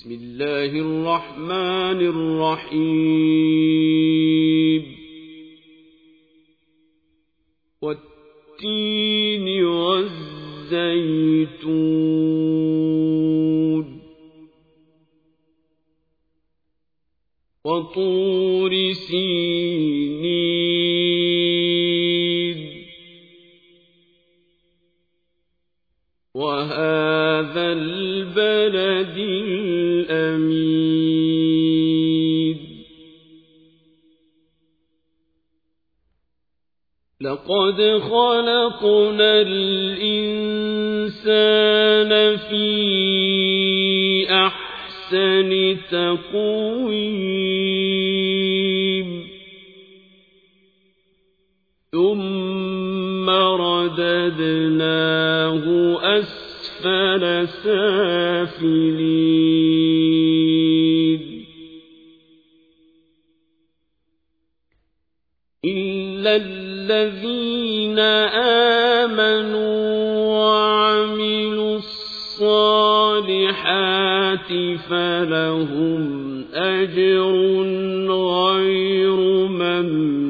بسم الله الرحمن الرحيم. والتين والزيتون. وطور سينين وهذا البلد الأمين. لقد خلقنا الإنسان في أحسن تقويم. ثم رددناه أسفل سافلين. إلا الذين آمنوا وعملوا الصالحات فلهم أجر غير ممنون.